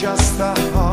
just the heart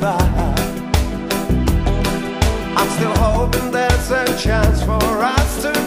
I'm still hoping there's a chance for us to